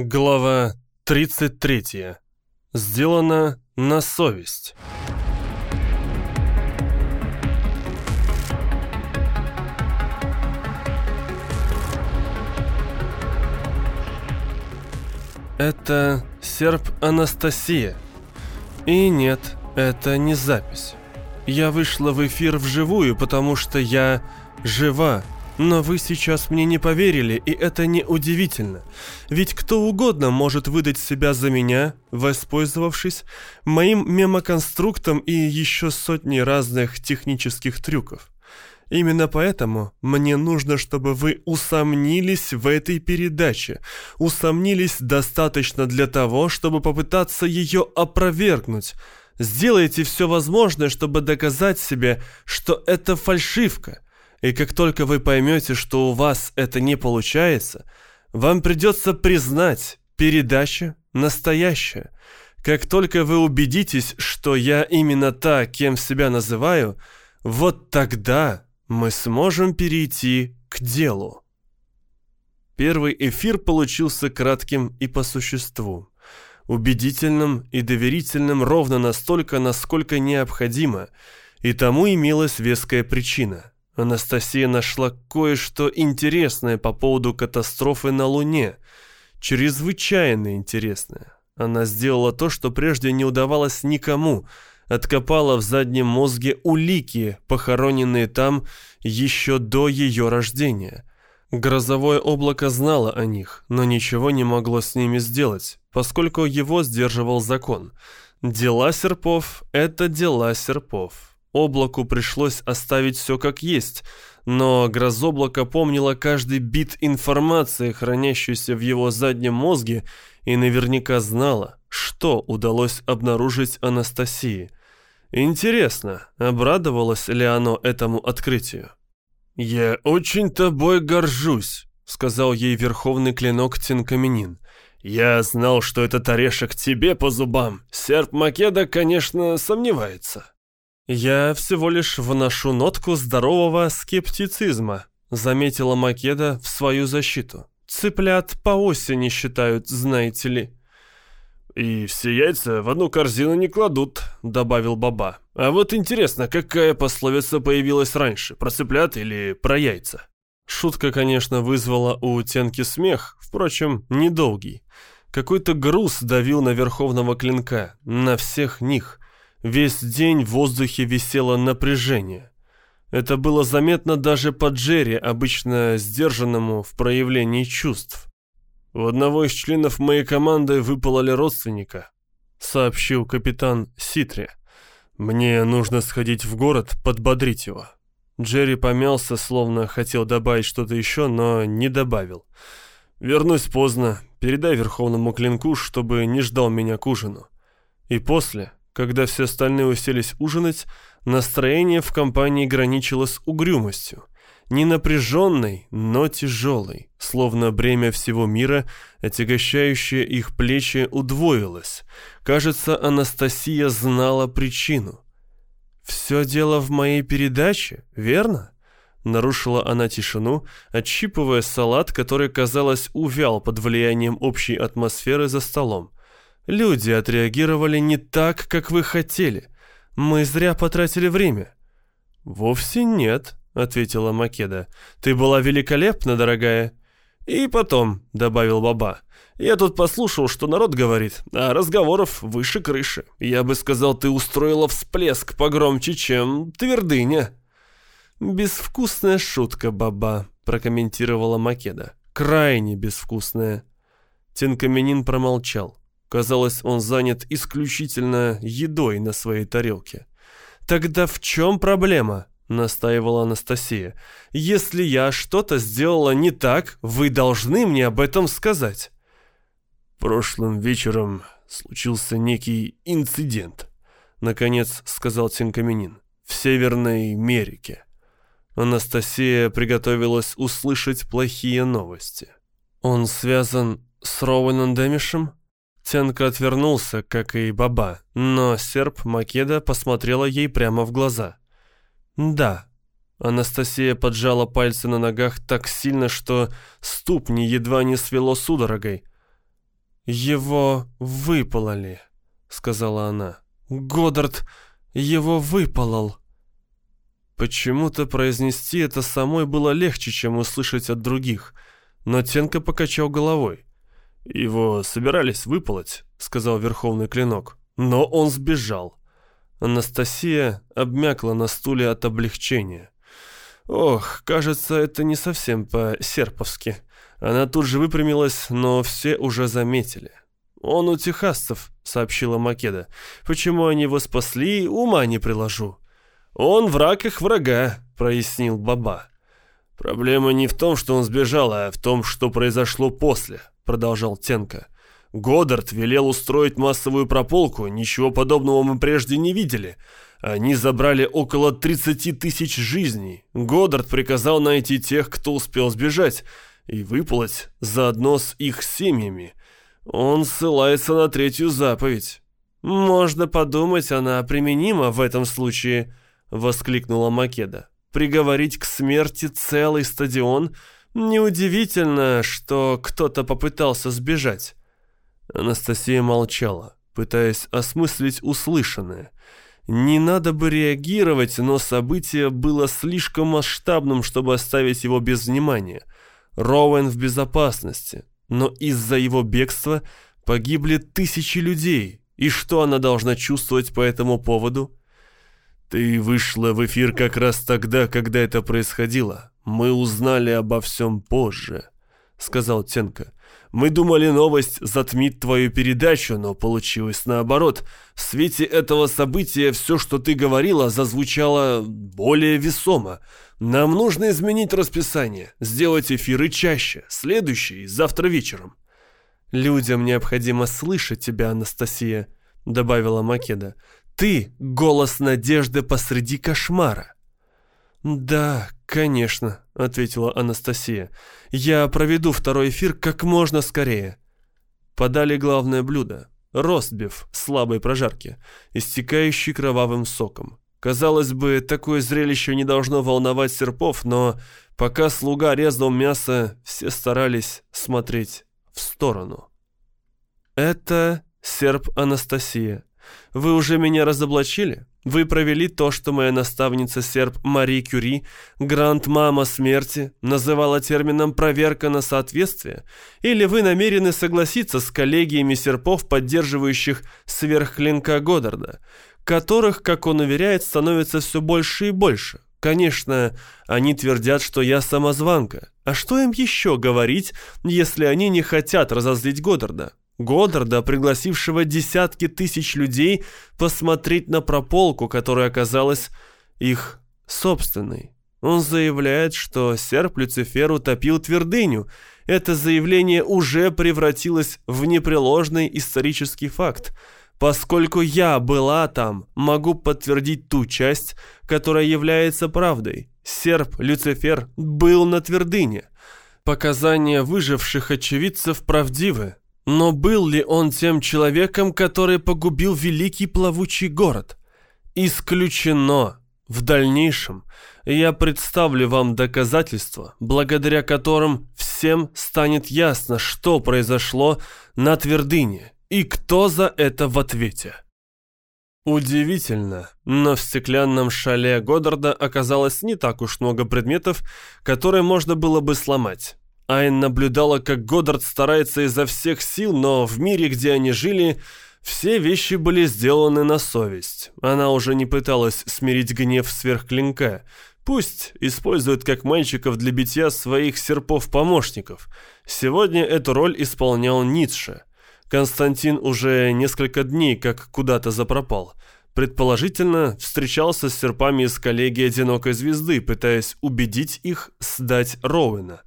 Глава 33. Сделано на совесть. Это серп Анастасия. И нет, это не запись. Я вышла в эфир вживую, потому что я жива, но вы сейчас мне не поверили, и это не удивительно. Ведь кто угодно может выдать себя за меня, воспользовавшись моим мемоконструктом и еще сотней разных технических трюков. Именно поэтому мне нужно, чтобы вы усомнились в этой передаче. Усомнились достаточно для того, чтобы попытаться ее опровергнуть. Сделайте все возможное, чтобы доказать себе, что это фальшивка – и как только вы поймете, что у вас это не получается, вам придется признать, передача настоящая. Как только вы убедитесь, что я именно та, кем себя называю, вот тогда мы сможем перейти к делу. Первый эфир получился кратким и по существу. Убедительным и доверительным ровно настолько, насколько необходимо, и тому имелась веская причина – Анастасия нашла кое-что интересное по поводу катастрофы на Луне. Чрезвычайно интересное. Она сделала то, что прежде не удавалось никому. Откопала в заднем мозге улики, похороненные там еще до ее рождения. Грозовое облако знало о них, но ничего не могло с ними сделать, поскольку его сдерживал закон. Дела серпов – это дела серпов. Облаку пришлось оставить все как есть, но грозоблако помнило каждый бит информации, хранящейся в его заднем мозге, и наверняка знало, что удалось обнаружить Анастасии. Интересно, обрадовалось ли оно этому открытию? «Я очень тобой горжусь», — сказал ей верховный клинок Тинкаменин. «Я знал, что этот орешек тебе по зубам. Серп Македа, конечно, сомневается». «Я всего лишь вношу нотку здорового скептицизма», заметила Македа в свою защиту. «Цыплят по осени считают, знаете ли». «И все яйца в одну корзину не кладут», — добавил Баба. «А вот интересно, какая пословица появилась раньше, про цыплят или про яйца?» Шутка, конечно, вызвала у Тенки смех, впрочем, недолгий. Какой-то груз давил на Верховного Клинка, на всех них — Весь день в воздухе висело напряжение. Это было заметно даже по Джерри, обычно сдержанному в проявлении чувств. «У одного из членов моей команды выпало родственника», — сообщил капитан Ситри. «Мне нужно сходить в город, подбодрить его». Джерри помялся, словно хотел добавить что-то еще, но не добавил. «Вернусь поздно. Передай Верховному Клинку, чтобы не ждал меня к ужину». И после, когда все остальные уселись ужинать, настроение в компании граничило с угрюмостью. Не напряженной, но тяжелой, словно бремя всего мира, отягощающее их плечи, удвоилось. Кажется, Анастасия знала причину. «Все дело в моей передаче, верно?» Нарушила она тишину, отщипывая салат, который, казалось, увял под влиянием общей атмосферы за столом. Люди отреагировали не так, как вы хотели. Мы зря потратили время». «Вовсе нет», — ответила Македа. «Ты была великолепна, дорогая». «И потом», — добавил Баба, — «я тут послушал, что народ говорит, а разговоров выше крыши. Я бы сказал, ты устроила всплеск погромче, чем твердыня». «Безвкусная шутка, Баба», — прокомментировала Македа. «Крайне безвкусная». Тинкаменин промолчал. Казалось, он занят исключительно едой на своей тарелке. «Тогда в чем проблема?» — настаивала Анастасия. «Если я что-то сделала не так, вы должны мне об этом сказать». «Прошлым вечером случился некий инцидент», — наконец сказал Тинкаменин, — «в Северной Америке». Анастасия приготовилась услышать плохие новости. «Он связан с Роуэном Дэмишем?» Тенка отвернулся, как и Баба, но серп Македа посмотрела ей прямо в глаза. «Да». Анастасия поджала пальцы на ногах так сильно, что ступни едва не свело судорогой. «Его выпололи», — сказала она. «Годдард его выполол». Почему-то произнести это самой было легче, чем услышать от других, но Тенка покачал головой. «Его собирались выполоть», — сказал Верховный Клинок, — «но он сбежал». Анастасия обмякла на стуле от облегчения. «Ох, кажется, это не совсем по-серповски». Она тут же выпрямилась, но все уже заметили. «Он у техасцев», — сообщила Македа. «Почему они его спасли, ума не приложу». «Он враг их врага», — прояснил Баба. «Проблема не в том, что он сбежал, а в том, что произошло после», — продолжал Тенка. «Годдард велел устроить массовую прополку, ничего подобного мы прежде не видели. Они забрали около 30 тысяч жизней. Годдард приказал найти тех, кто успел сбежать, и выплыть заодно с их семьями. Он ссылается на третью заповедь. «Можно подумать, она применима в этом случае», — воскликнула Македа. «Приговорить к смерти целый стадион? Неудивительно, что кто-то попытался сбежать». Анастасия молчала, пытаясь осмыслить услышанное. Не надо бы реагировать, но событие было слишком масштабным, чтобы оставить его без внимания — Роуэн в безопасности, но из-за его бегства погибли тысячи людей. И что она должна чувствовать по этому поводу? Ты вышла в эфир как раз тогда, когда это происходило. Мы узнали обо всем позже, сказал Тенка. Мы думали, новость затмит твою передачу, но получилось наоборот. В свете этого события все, что ты говорила, зазвучало более весомо. Нам нужно изменить расписание, сделать эфиры чаще, следующий завтра вечером. Людям необходимо слышать тебя, Анастасия, добавила Македа. Ты — голос надежды посреди кошмара. «Да, конечно», — ответила Анастасия. «Я проведу второй эфир как можно скорее». Подали главное блюдо — ростбиф слабой прожарки, истекающий кровавым соком. Казалось бы, такое зрелище не должно волновать серпов, но пока слуга резал мясо, все старались смотреть в сторону. «Это серп Анастасия. Вы уже меня разоблачили? Вы провели то, что моя наставница серп Мари Кюри, гранд-мама смерти, называла термином «проверка на соответствие»? Или вы намерены согласиться с коллегиями серпов, поддерживающих сверхклинка Годдарда?» которых, как он уверяет, становится все больше и больше. Конечно, они твердят, что я самозванка. А что им еще говорить, если они не хотят разозлить Годдарда? Годдарда, пригласившего десятки тысяч людей посмотреть на прополку, которая оказалась их собственной. Он заявляет, что серп Люцифер утопил твердыню. Это заявление уже превратилось в непреложный исторический факт – Поскольку я была там, могу подтвердить ту часть, которая является правдой. Серп Люцифер был на твердыне. Показания выживших очевидцев правдивы. Но был ли он тем человеком, который погубил великий плавучий город? Исключено. В дальнейшем я представлю вам доказательства, благодаря которым всем станет ясно, что произошло на твердыне и кто за это в ответе? Удивительно, но в стеклянном шале Годдарда оказалось не так уж много предметов, которые можно было бы сломать. Айн наблюдала, как Годдард старается изо всех сил, но в мире, где они жили, все вещи были сделаны на совесть. Она уже не пыталась смирить гнев сверхклинка. Пусть использует как мальчиков для битья своих серпов-помощников. Сегодня эту роль исполнял Ницше. Константин уже несколько дней как куда-то запропал. Предположительно, встречался с серпами из коллегии «Одинокой звезды», пытаясь убедить их сдать Роуэна.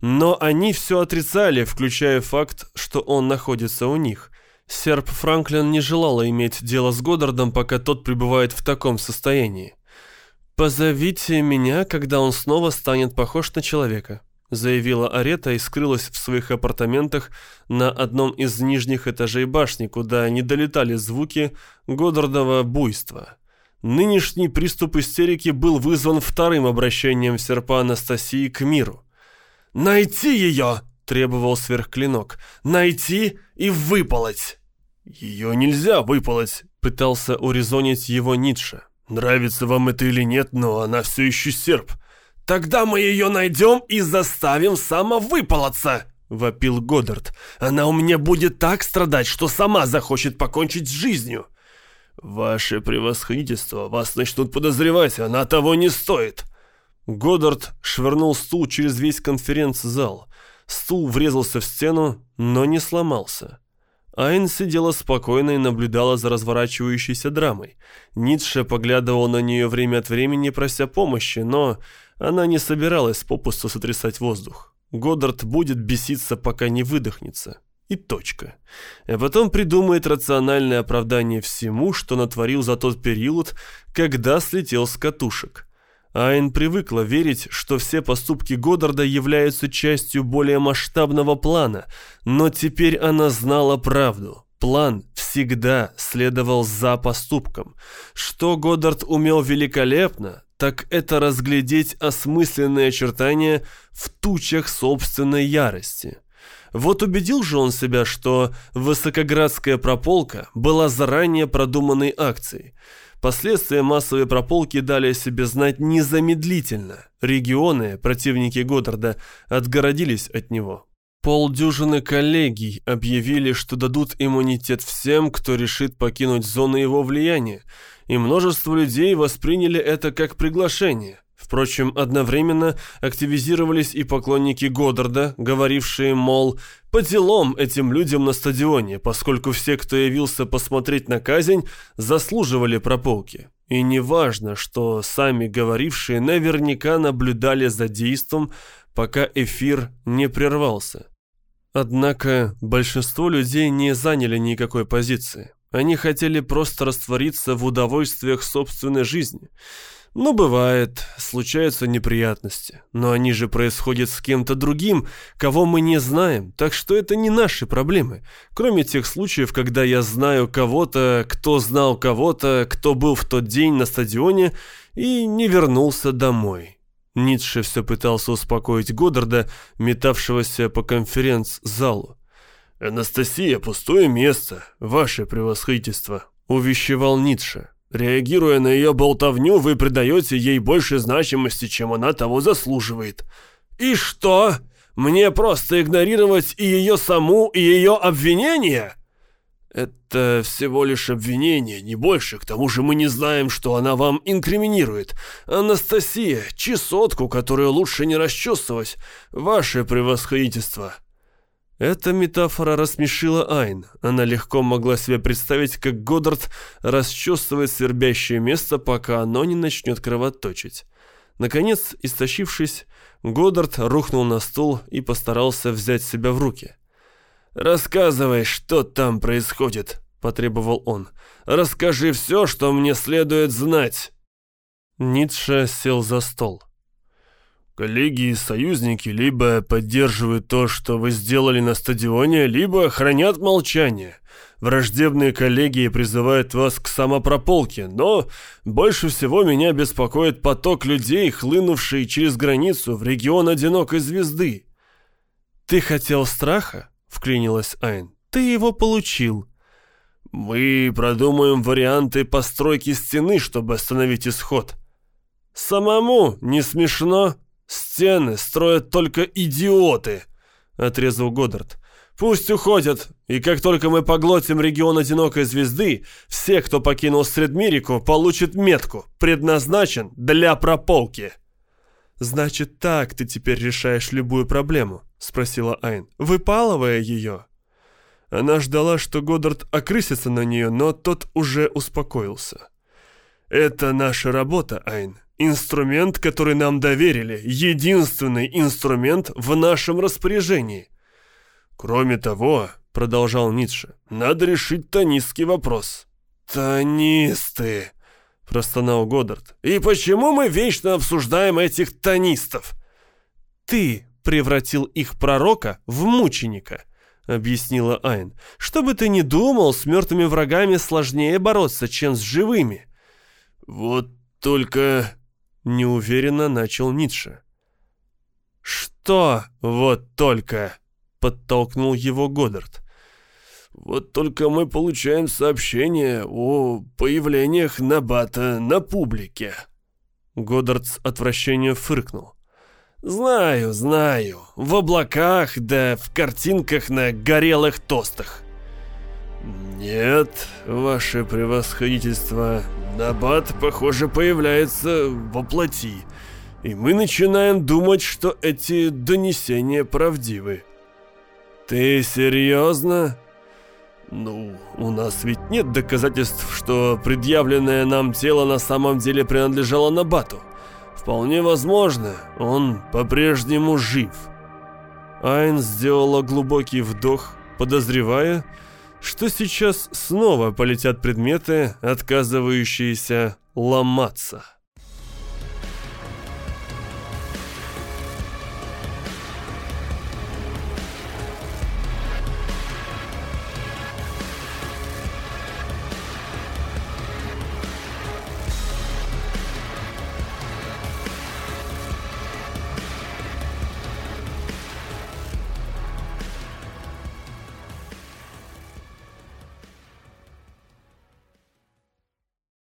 Но они все отрицали, включая факт, что он находится у них. Серп Франклин не желала иметь дело с Годдардом, пока тот пребывает в таком состоянии. «Позовите меня, когда он снова станет похож на человека», заявила Арета и скрылась в своих апартаментах на одном из нижних этажей башни, куда не долетали звуки Годдардова буйства. Нынешний приступ истерики был вызван вторым обращением серпа Анастасии к миру. «Найти ее! требовал сверхклинок. «Найти и выполоть!» «Ее нельзя выполоть», — пытался урезонить его Ницше. «Нравится вам это или нет, но она все еще серп». «Тогда мы ее найдем и заставим самовыполоться!» — вопил Годдард. «Она у меня будет так страдать, что сама захочет покончить с жизнью!» «Ваше превосходительство, вас начнут подозревать, она того не стоит!» Годдард швырнул стул через весь конференц-зал. Стул врезался в стену, но не сломался. Айн сидела спокойно и наблюдала за разворачивающейся драмой. Ницше поглядывал на нее время от времени, прося помощи, но она не собиралась попусту сотрясать воздух. Годдард будет беситься, пока не выдохнется. И точка. А потом придумает рациональное оправдание всему, что натворил за тот период, когда слетел с катушек. Айн привыкла верить, что все поступки Годдарда являются частью более масштабного плана, но теперь она знала правду. План всегда следовал за поступком. Что Годдард умел великолепно, так это разглядеть осмысленные очертания в тучах собственной ярости. Вот убедил же он себя, что высокоградская прополка была заранее продуманной акцией – Последствия массовой прополки дали о себе знать незамедлительно. Регионы, противники Годдарда, отгородились от него. Полдюжины коллегий объявили, что дадут иммунитет всем, кто решит покинуть зону его влияния, и множество людей восприняли это как приглашение. Впрочем, одновременно активизировались и поклонники Годдарда, говорившие, мол, по делам этим людям на стадионе, поскольку все, кто явился посмотреть на казнь, заслуживали прополки. И неважно, что сами говорившие наверняка наблюдали за действом, пока эфир не прервался. Однако большинство людей не заняли никакой позиции. Они хотели просто раствориться в удовольствиях собственной жизни – ну, бывает, случаются неприятности, но они же происходят с кем-то другим, кого мы не знаем, так что это не наши проблемы. Кроме тех случаев, когда я знаю кого-то, кто знал кого-то, кто был в тот день на стадионе и не вернулся домой. Ницше все пытался успокоить Годдарда, метавшегося по конференц-залу. «Анастасия, пустое место, ваше превосходительство», — увещевал Ницше. Реагируя на ее болтовню, вы придаете ей больше значимости, чем она того заслуживает. И что? Мне просто игнорировать и ее саму, и ее обвинения? Это всего лишь обвинение, не больше. К тому же мы не знаем, что она вам инкриминирует. Анастасия, чесотку, которую лучше не расчесывать. Ваше превосходительство. Эта метафора рассмешила Айн. Она легко могла себе представить, как Годдард расчесывает свербящее место, пока оно не начнет кровоточить. Наконец, истощившись, Годдард рухнул на стул и постарался взять себя в руки. «Рассказывай, что там происходит», — потребовал он. «Расскажи все, что мне следует знать». Ницше сел за стол. Коллеги и союзники либо поддерживают то, что вы сделали на стадионе, либо хранят молчание. Враждебные коллеги призывают вас к самопрополке, но больше всего меня беспокоит поток людей, хлынувший через границу в регион одинокой звезды. «Ты хотел страха?» — вклинилась Айн. «Ты его получил». «Мы продумаем варианты постройки стены, чтобы остановить исход». «Самому не смешно?» «Стены строят только идиоты», — отрезал Годдард. «Пусть уходят, и как только мы поглотим регион одинокой звезды, все, кто покинул Средмирику, получат метку, предназначен для прополки». «Значит, так ты теперь решаешь любую проблему?» — спросила Айн, выпалывая ее. Она ждала, что Годдард окрысится на нее, но тот уже успокоился. «Это наша работа, Айн. Инструмент, который нам доверили, единственный инструмент в нашем распоряжении. Кроме того, продолжал Ницше, надо решить тонистский вопрос. Тонисты, простонал Годдард. И почему мы вечно обсуждаем этих тонистов? Ты превратил их пророка в мученика, объяснила Айн. Что бы ты ни думал, с мертвыми врагами сложнее бороться, чем с живыми. Вот только неуверенно начал Ницше. «Что вот только?» подтолкнул его Годдард. Вот только мы получаем сообщение о появлениях Набата на публике. Годдард с отвращением фыркнул. «Знаю, знаю. В облаках, да в картинках на горелых тостах». «Нет, ваше превосходительство, Набат, похоже, появляется во плоти, и мы начинаем думать, что эти донесения правдивы». «Ты серьезно?» «Ну, у нас ведь нет доказательств, что предъявленное нам тело на самом деле принадлежало Набату. Вполне возможно, он по-прежнему жив». Айн сделала глубокий вдох, подозревая, что сейчас снова полетят предметы, отказывающиеся ломаться.